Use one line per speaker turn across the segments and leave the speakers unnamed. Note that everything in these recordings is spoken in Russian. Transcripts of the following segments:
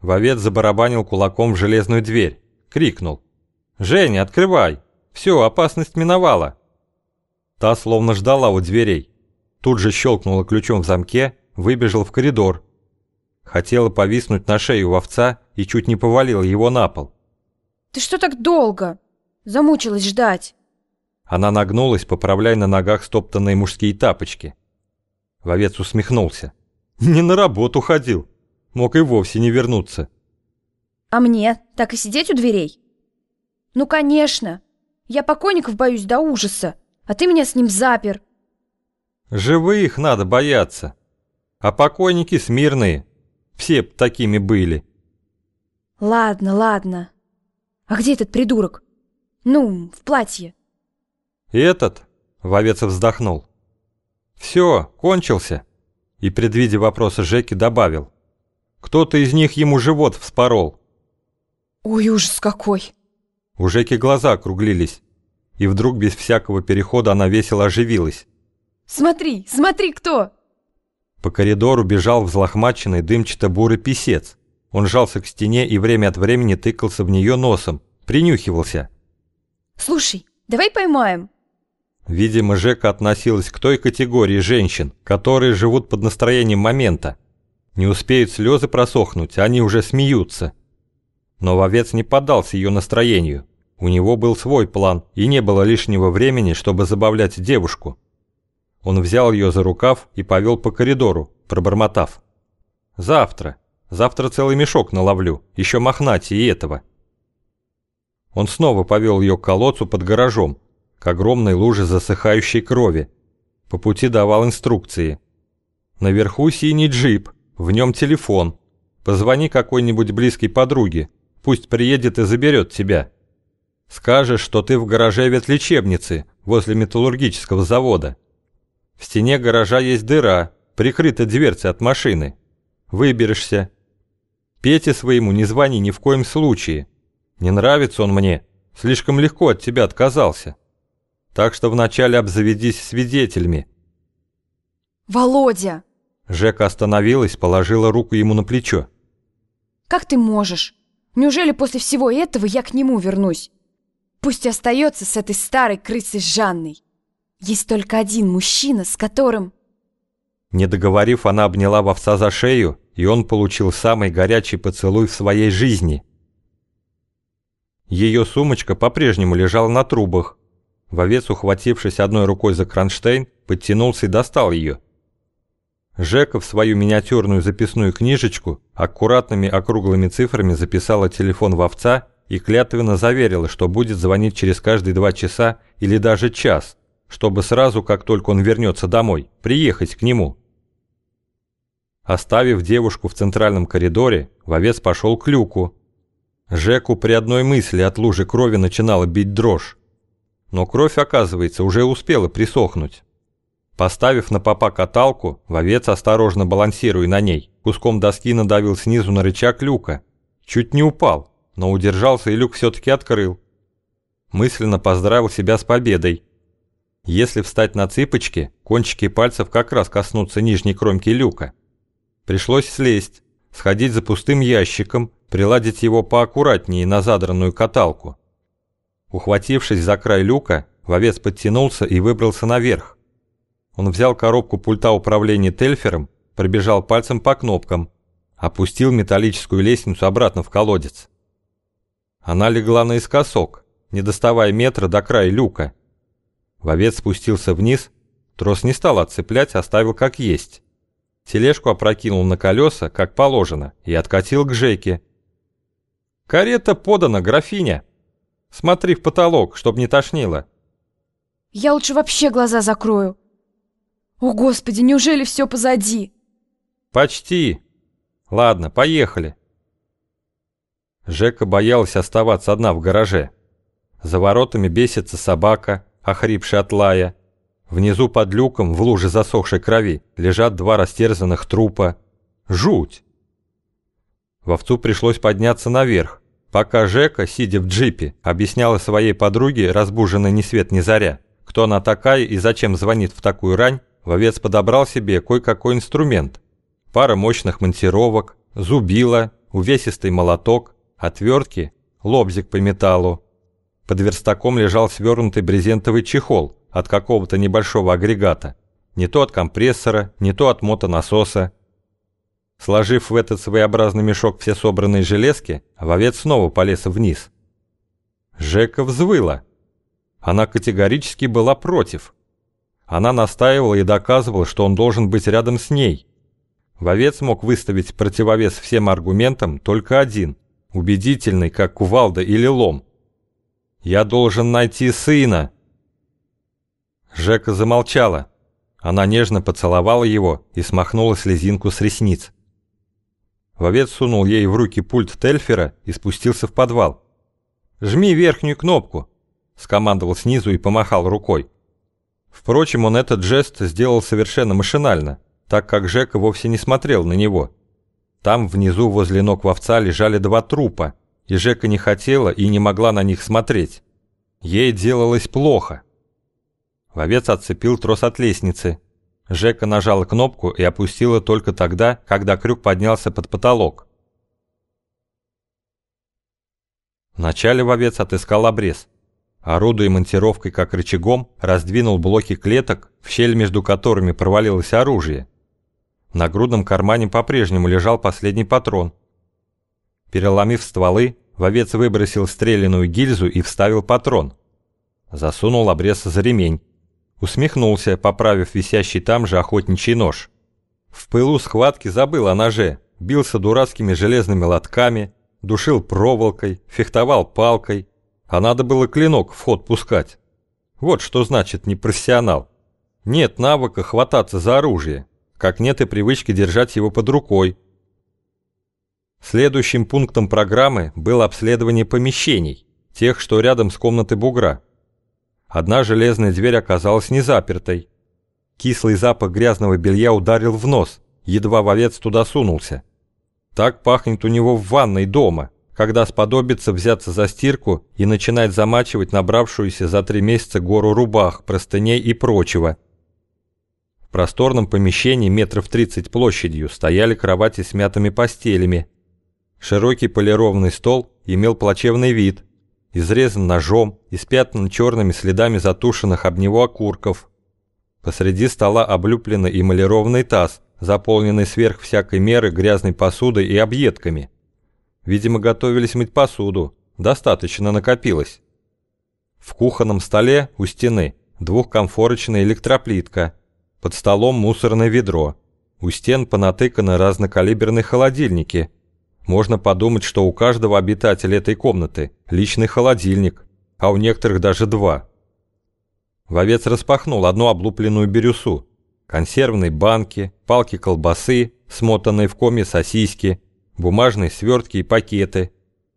Вовец забарабанил кулаком в железную дверь. Крикнул. «Женя, открывай! Все, опасность миновала!» Та словно ждала у дверей. Тут же щелкнула ключом в замке, выбежал в коридор. Хотела повиснуть на шею овца и чуть не повалила его на пол.
Ты что так долго? Замучилась ждать.
Она нагнулась, поправляя на ногах стоптанные мужские тапочки. Вовец усмехнулся. Не на работу ходил. Мог и вовсе не вернуться.
А мне так и сидеть у дверей? Ну, конечно. Я покойников боюсь до ужаса, а ты меня с ним запер.
Живых надо бояться. А покойники смирные. Все такими были.
Ладно, ладно. А где этот придурок? Ну, в платье.
Этот? Вовец вздохнул. Все, кончился. И, предвидя вопросы Жеки, добавил. Кто-то из них ему живот вспорол.
Ой, ужас какой.
У Жеки глаза округлились. И вдруг без всякого перехода она весело оживилась.
Смотри, смотри, кто!
По коридору бежал взлохмаченный дымчато-бурый писец. Он жался к стене и время от времени тыкался в нее носом, принюхивался.
«Слушай, давай поймаем!»
Видимо, Жека относилась к той категории женщин, которые живут под настроением момента. Не успеют слезы просохнуть, они уже смеются. Но вовец не поддался ее настроению. У него был свой план, и не было лишнего времени, чтобы забавлять девушку. Он взял ее за рукав и повел по коридору, пробормотав. «Завтра. Завтра целый мешок наловлю, еще мохнать и этого». Он снова повел ее к колодцу под гаражом, к огромной луже засыхающей крови. По пути давал инструкции. Наверху синий джип, в нем телефон. Позвони какой-нибудь близкой подруге, пусть приедет и заберет тебя. Скажешь, что ты в гараже ветлечебницы, возле металлургического завода. В стене гаража есть дыра, прикрыта дверцей от машины. Выберешься. Пете своему не звони ни в коем случае. Не нравится он мне, слишком легко от тебя отказался. Так что вначале обзаведись свидетелями.
Володя!
Жека остановилась, положила руку ему на плечо.
Как ты можешь? Неужели после всего этого я к нему вернусь? Пусть остается с этой старой крысой Жанной. Есть только один мужчина, с которым...»
Не договорив, она обняла вовца за шею, и он получил самый горячий поцелуй в своей жизни. Ее сумочка по-прежнему лежала на трубах. Вовец, ухватившись одной рукой за кронштейн, подтянулся и достал ее. Жека в свою миниатюрную записную книжечку аккуратными округлыми цифрами записала телефон вовца и клятвенно заверила, что будет звонить через каждые два часа или даже час, чтобы сразу, как только он вернется домой, приехать к нему. Оставив девушку в центральном коридоре, вовец пошел к люку. Жеку при одной мысли от лужи крови начинала бить дрожь. Но кровь, оказывается, уже успела присохнуть. Поставив на попа каталку, вовец, осторожно балансируя на ней, куском доски надавил снизу на рычаг люка. Чуть не упал, но удержался и люк все-таки открыл. Мысленно поздравил себя с победой если встать на цыпочки, кончики пальцев как раз коснутся нижней кромки люка. Пришлось слезть, сходить за пустым ящиком, приладить его поаккуратнее на задранную каталку. Ухватившись за край люка, вовец подтянулся и выбрался наверх. Он взял коробку пульта управления тельфером, пробежал пальцем по кнопкам, опустил металлическую лестницу обратно в колодец. Она легла наискосок, не доставая метра до края люка, Вовец спустился вниз, трос не стал отцеплять, оставил как есть. Тележку опрокинул на колеса, как положено, и откатил к Жеке. «Карета подана, графиня! Смотри в потолок, чтоб не тошнило!»
«Я лучше вообще глаза закрою!» «О, Господи, неужели все позади?»
«Почти! Ладно, поехали!» Жека боялась оставаться одна в гараже. За воротами бесится собака, охрипший от лая. Внизу под люком, в луже засохшей крови, лежат два растерзанных трупа. Жуть! Вовцу пришлось подняться наверх, пока Жека, сидя в джипе, объясняла своей подруге, разбуженной ни свет ни заря, кто она такая и зачем звонит в такую рань, вовец подобрал себе кое-какой инструмент. Пара мощных монтировок, зубила, увесистый молоток, отвертки, лобзик по металлу. Под верстаком лежал свернутый брезентовый чехол от какого-то небольшого агрегата. Не то от компрессора, не то от мотонасоса. Сложив в этот своеобразный мешок все собранные железки, вовец снова полез вниз. Жека взвыла. Она категорически была против. Она настаивала и доказывала, что он должен быть рядом с ней. Вовец мог выставить противовес всем аргументам только один, убедительный, как кувалда или лом. «Я должен найти сына!» Жека замолчала. Она нежно поцеловала его и смахнула слезинку с ресниц. Вовец сунул ей в руки пульт Тельфера и спустился в подвал. «Жми верхнюю кнопку», — скомандовал снизу и помахал рукой. Впрочем, он этот жест сделал совершенно машинально, так как Жека вовсе не смотрел на него. Там внизу возле ног вовца лежали два трупа, и Жека не хотела и не могла на них смотреть. Ей делалось плохо. Вовец отцепил трос от лестницы. Жека нажала кнопку и опустила только тогда, когда крюк поднялся под потолок. Вначале вовец отыскал обрез. Орудуя монтировкой как рычагом, раздвинул блоки клеток, в щель между которыми провалилось оружие. На грудном кармане по-прежнему лежал последний патрон. Переломив стволы, вовец выбросил стреляную гильзу и вставил патрон. Засунул обрез за ремень. Усмехнулся, поправив висящий там же охотничий нож. В пылу схватки забыл о ноже, бился дурацкими железными лотками, душил проволокой, фехтовал палкой, а надо было клинок в ход пускать. Вот что значит непрофессионал. Нет навыка хвататься за оружие, как нет и привычки держать его под рукой. Следующим пунктом программы было обследование помещений, тех, что рядом с комнатой бугра. Одна железная дверь оказалась не запертой. Кислый запах грязного белья ударил в нос, едва вовец туда сунулся. Так пахнет у него в ванной дома, когда сподобится взяться за стирку и начинать замачивать набравшуюся за три месяца гору рубах, простыней и прочего. В просторном помещении метров 30 площадью стояли кровати с мятыми постелями. Широкий полированный стол имел плачевный вид, изрезан ножом, испятнан черными следами затушенных об него окурков. Посреди стола облюпленный эмалированный таз – заполненный сверх всякой меры грязной посудой и объедками. Видимо, готовились мыть посуду, достаточно накопилось. В кухонном столе у стены двухкомфорочная электроплитка, под столом мусорное ведро, у стен понатыканы разнокалиберные холодильники. Можно подумать, что у каждого обитателя этой комнаты личный холодильник, а у некоторых даже два. Вовец распахнул одну облупленную бирюсу, консервные банки, палки колбасы, смотанные в коме сосиски, бумажные свертки и пакеты.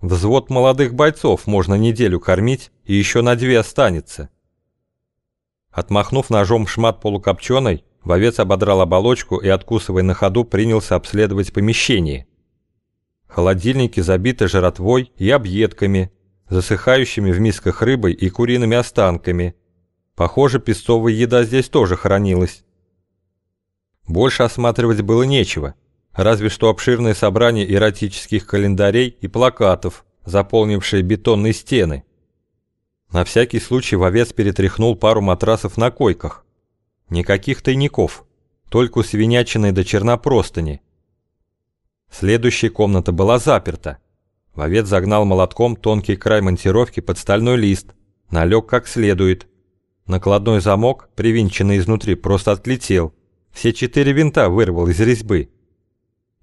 Взвод молодых бойцов можно неделю кормить, и еще на две останется. Отмахнув ножом шмат полукопченой, вовец ободрал оболочку и, откусывая на ходу, принялся обследовать помещение. Холодильники забиты жратвой и объедками, засыхающими в мисках рыбой и куриными останками. Похоже, песцовая еда здесь тоже хранилась. Больше осматривать было нечего, разве что обширное собрание эротических календарей и плакатов, заполнившие бетонные стены. На всякий случай вовец перетряхнул пару матрасов на койках. Никаких тайников, только свинячины до чернопростыни. Следующая комната была заперта. Вовец загнал молотком тонкий край монтировки под стальной лист, налег как следует. Накладной замок, привинченный изнутри, просто отлетел – все четыре винта вырвал из резьбы.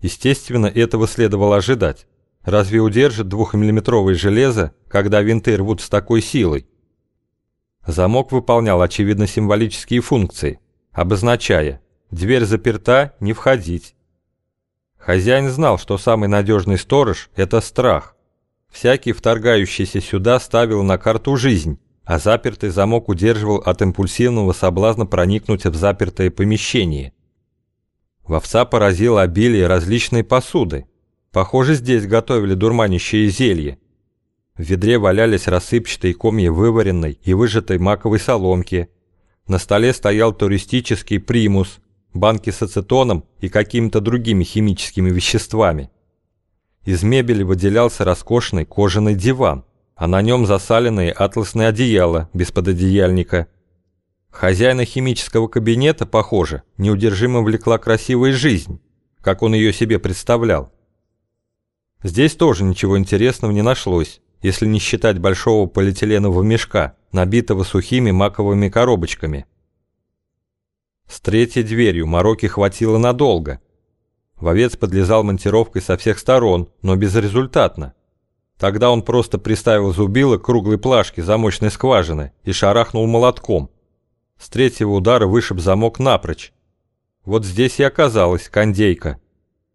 Естественно, этого следовало ожидать. Разве удержит двухмиллиметровое железо, когда винты рвут с такой силой? Замок выполнял, очевидно, символические функции, обозначая «дверь заперта, не входить». Хозяин знал, что самый надежный сторож – это страх. Всякий, вторгающийся сюда, ставил на карту жизнь, а запертый замок удерживал от импульсивного соблазна проникнуть в запертое помещение. Вовца поразило обилие различной посуды. Похоже, здесь готовили дурманящее зелье. В ведре валялись рассыпчатые комья вываренной и выжатой маковой соломки. На столе стоял туристический примус, банки с ацетоном и какими-то другими химическими веществами. Из мебели выделялся роскошный кожаный диван, а на нем засаленные атласные одеяла без пододеяльника. Хозяина химического кабинета, похоже, неудержимо влекла красивая жизнь, как он ее себе представлял. Здесь тоже ничего интересного не нашлось, если не считать большого полиэтиленового мешка, набитого сухими маковыми коробочками. С третьей дверью мороки хватило надолго. Вовец подлезал монтировкой со всех сторон, но безрезультатно. Тогда он просто приставил зубило к круглой плашке замочной скважины и шарахнул молотком. С третьего удара вышиб замок напрочь. Вот здесь и оказалась кондейка.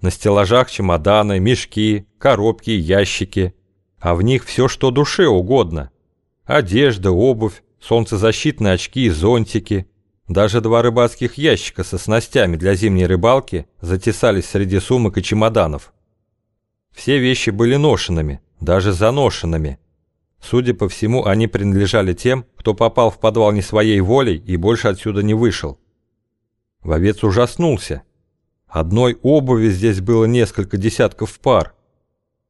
На стеллажах чемоданы, мешки, коробки, ящики. А в них все, что душе угодно. Одежда, обувь, солнцезащитные очки и зонтики. Даже два рыбацких ящика со снастями для зимней рыбалки затесались среди сумок и чемоданов. Все вещи были ношенными, даже заношенными. Судя по всему, они принадлежали тем, кто попал в подвал не своей волей и больше отсюда не вышел. Вовец ужаснулся. Одной обуви здесь было несколько десятков пар.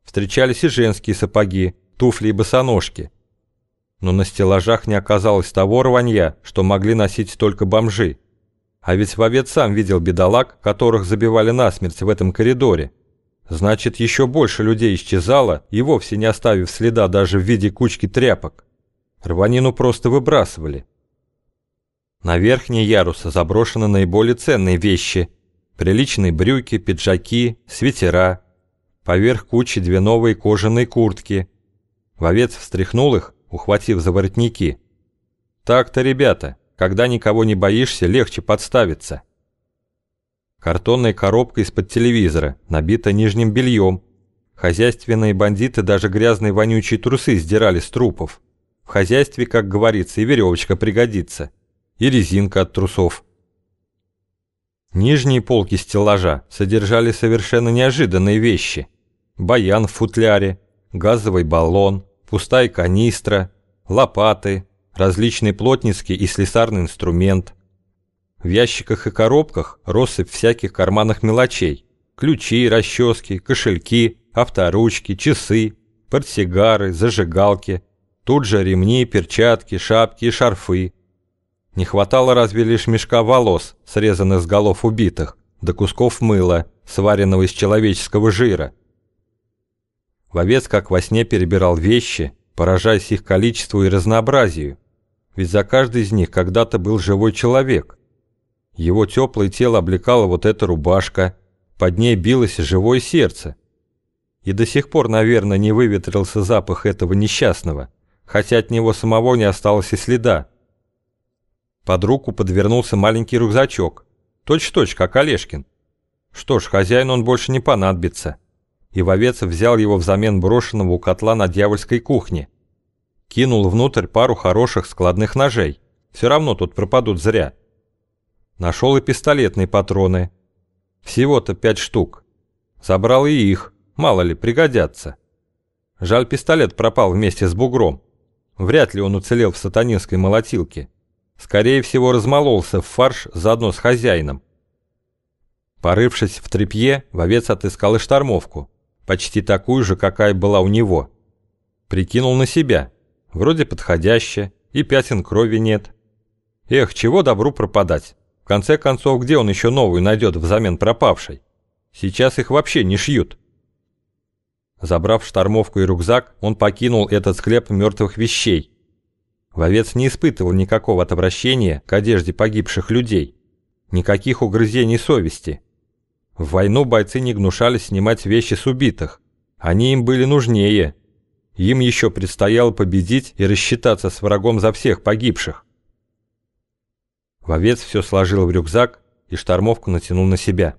Встречались и женские сапоги, туфли и босоножки. Но на стеллажах не оказалось того рванья, что могли носить только бомжи. А ведь вовец сам видел бедолаг, которых забивали насмерть в этом коридоре. Значит, еще больше людей исчезало, и вовсе не оставив следа даже в виде кучки тряпок. Рванину просто выбрасывали. На верхние ярусы заброшены наиболее ценные вещи. Приличные брюки, пиджаки, свитера. Поверх кучи две новые кожаные куртки. Вовец встряхнул их, ухватив за воротники. «Так-то, ребята, когда никого не боишься, легче подставиться». Картонная коробка из-под телевизора, набита нижним бельем. Хозяйственные бандиты даже грязные вонючие трусы сдирали с трупов. В хозяйстве, как говорится, и веревочка пригодится. И резинка от трусов. Нижние полки стеллажа содержали совершенно неожиданные вещи. Баян в футляре, газовый баллон, пустая канистра, лопаты, различный плотницкий и слесарный инструмент – в ящиках и коробках россыпь всяких карманных мелочей. Ключи, расчески, кошельки, авторучки, часы, портсигары, зажигалки. Тут же ремни, перчатки, шапки и шарфы. Не хватало разве лишь мешка волос, срезанных с голов убитых, до кусков мыла, сваренного из человеческого жира. Вовец как во сне перебирал вещи, поражаясь их количеству и разнообразию. Ведь за каждый из них когда-то был живой человек – его теплое тело облекала вот эта рубашка, под ней билось живое сердце. И до сих пор, наверное, не выветрился запах этого несчастного, хотя от него самого не осталось и следа. Под руку подвернулся маленький рюкзачок, точь-точь, как Олешкин. Что ж, хозяину он больше не понадобится. И вовец взял его взамен брошенного у котла на дьявольской кухне. Кинул внутрь пару хороших складных ножей. Все равно тут пропадут зря. Нашел и пистолетные патроны. Всего-то пять штук. Забрал и их, мало ли, пригодятся. Жаль, пистолет пропал вместе с бугром. Вряд ли он уцелел в сатанинской молотилке. Скорее всего, размололся в фарш заодно с хозяином. Порывшись в тряпье, вовец отыскал и штормовку, почти такую же, какая была у него. Прикинул на себя. Вроде подходяще, и пятен крови нет. Эх, чего добру пропадать. В конце концов, где он еще новую найдет взамен пропавшей? Сейчас их вообще не шьют. Забрав штормовку и рюкзак, он покинул этот склеп мертвых вещей. Вовец не испытывал никакого отвращения к одежде погибших людей. Никаких угрызений совести. В войну бойцы не гнушались снимать вещи с убитых. Они им были нужнее. Им еще предстояло победить и рассчитаться с врагом за всех погибших. Вовец все сложил в рюкзак и штормовку натянул на себя.